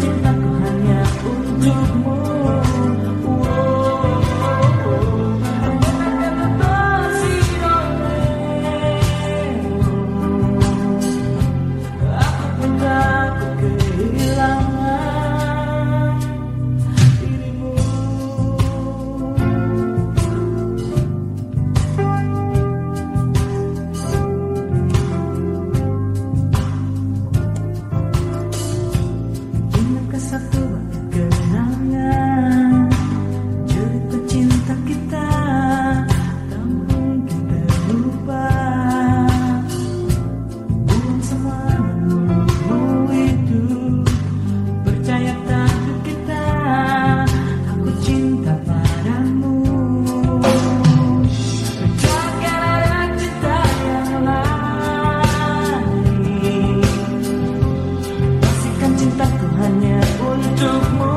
cintaku hanya untukmu. cintaku hanya untukmu.